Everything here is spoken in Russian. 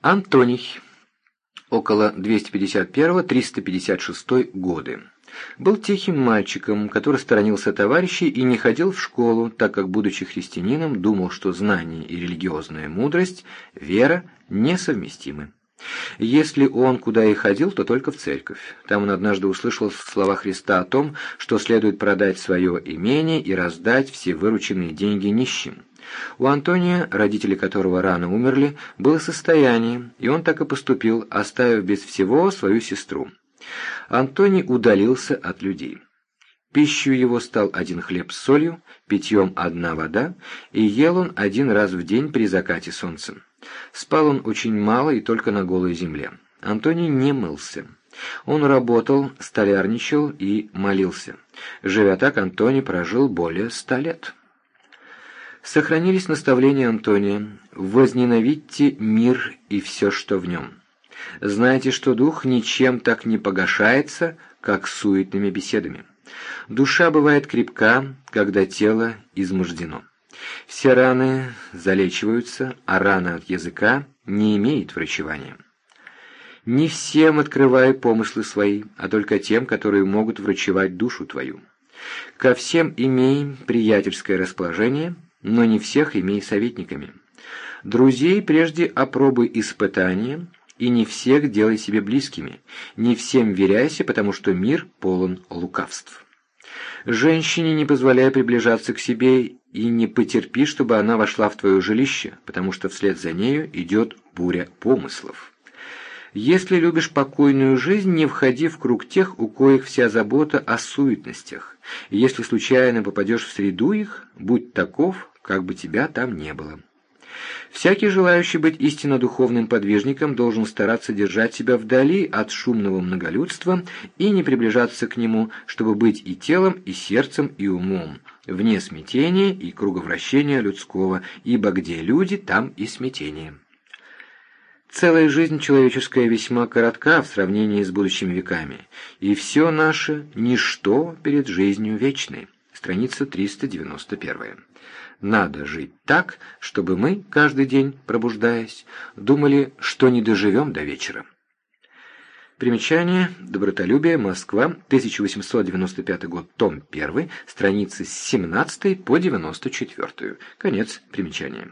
Антоний. Около 251-356 годы. Был тихим мальчиком, который сторонился товарищей и не ходил в школу, так как, будучи христианином, думал, что знание и религиозная мудрость, вера несовместимы. Если он куда и ходил, то только в церковь. Там он однажды услышал слова Христа о том, что следует продать свое имение и раздать все вырученные деньги нищим. У Антония, родители которого рано умерли, было состояние, и он так и поступил, оставив без всего свою сестру. Антоний удалился от людей. Пищу его стал один хлеб с солью, питьем одна вода, и ел он один раз в день при закате солнца. Спал он очень мало и только на голой земле. Антоний не мылся. Он работал, столярничал и молился. Живя так, Антоний прожил более ста лет. Сохранились наставления Антония «Возненавидьте мир и все, что в нем». Знайте, что дух ничем так не погашается, как суетными беседами. Душа бывает крепка, когда тело измождено. Все раны залечиваются, а рана от языка не имеет врачевания. Не всем открывай помыслы свои, а только тем, которые могут врачевать душу твою. Ко всем имей приятельское расположение, но не всех имей советниками. Друзей прежде опробуй испытанием, и не всех делай себе близкими, не всем веряйся, потому что мир полон лукавств. Женщине не позволяй приближаться к себе и не потерпи, чтобы она вошла в твое жилище, потому что вслед за нею идет буря помыслов. Если любишь покойную жизнь, не входи в круг тех, у коих вся забота о суетностях. Если случайно попадешь в среду их, будь таков, как бы тебя там не было. Всякий желающий быть истинно духовным подвижником должен стараться держать себя вдали от шумного многолюдства и не приближаться к нему, чтобы быть и телом, и сердцем, и умом, вне смятения и круговращения людского, ибо где люди, там и смятение. Целая жизнь человеческая весьма коротка в сравнении с будущими веками, и все наше – ничто перед жизнью вечной. Страница 391. Надо жить так, чтобы мы, каждый день пробуждаясь, думали, что не доживем до вечера. Примечание. Добротолюбие. Москва. 1895 год. Том 1. Страницы с 17 по 94. Конец примечания.